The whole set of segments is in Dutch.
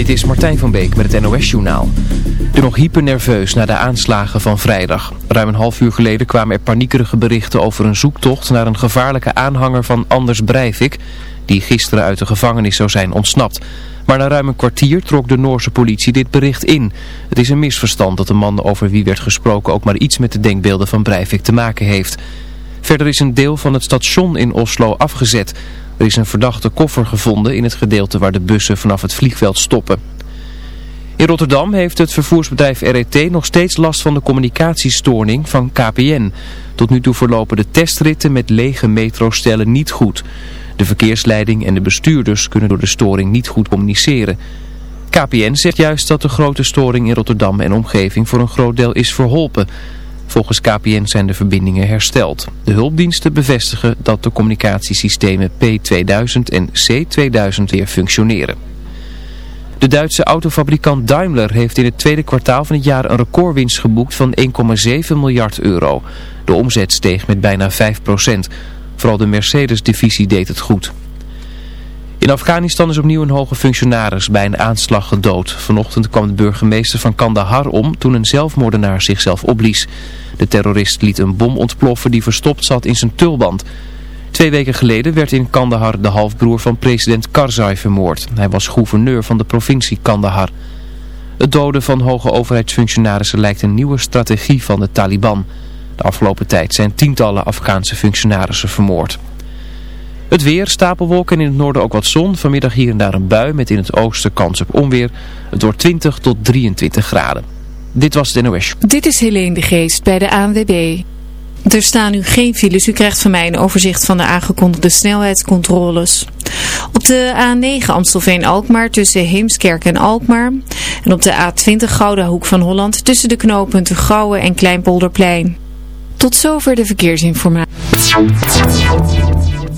Dit is Martijn van Beek met het NOS-journaal. De nog hypernerveus na de aanslagen van vrijdag. Ruim een half uur geleden kwamen er paniekerige berichten over een zoektocht naar een gevaarlijke aanhanger van Anders Breivik, die gisteren uit de gevangenis zou zijn ontsnapt. Maar na ruim een kwartier trok de Noorse politie dit bericht in. Het is een misverstand dat de man over wie werd gesproken ook maar iets met de denkbeelden van Breivik te maken heeft. Verder is een deel van het station in Oslo afgezet. Er is een verdachte koffer gevonden in het gedeelte waar de bussen vanaf het vliegveld stoppen. In Rotterdam heeft het vervoersbedrijf RET nog steeds last van de communicatiestoorning van KPN. Tot nu toe verlopen de testritten met lege metrostellen niet goed. De verkeersleiding en de bestuurders kunnen door de storing niet goed communiceren. KPN zegt juist dat de grote storing in Rotterdam en omgeving voor een groot deel is verholpen. Volgens KPN zijn de verbindingen hersteld. De hulpdiensten bevestigen dat de communicatiesystemen P2000 en C2000 weer functioneren. De Duitse autofabrikant Daimler heeft in het tweede kwartaal van het jaar een recordwinst geboekt van 1,7 miljard euro. De omzet steeg met bijna 5% Vooral de Mercedes-divisie deed het goed. In Afghanistan is opnieuw een hoge functionaris bij een aanslag gedood. Vanochtend kwam de burgemeester van Kandahar om toen een zelfmoordenaar zichzelf opblies. De terrorist liet een bom ontploffen die verstopt zat in zijn tulband. Twee weken geleden werd in Kandahar de halfbroer van president Karzai vermoord. Hij was gouverneur van de provincie Kandahar. Het doden van hoge overheidsfunctionarissen lijkt een nieuwe strategie van de Taliban. De afgelopen tijd zijn tientallen Afghaanse functionarissen vermoord. Het weer, stapelwolken en in het noorden ook wat zon. Vanmiddag hier en daar een bui met in het oosten kans op onweer. Het wordt 20 tot 23 graden. Dit was het NOS. Dit is Helene de Geest bij de ANWB. Er staan nu geen files. U krijgt van mij een overzicht van de aangekondigde snelheidscontroles. Op de A9 Amstelveen-Alkmaar tussen Heemskerk en Alkmaar. En op de A20 Gouda Hoek van Holland tussen de knooppunten Gouwen en Kleinpolderplein. Tot zover de verkeersinformatie.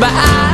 But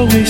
always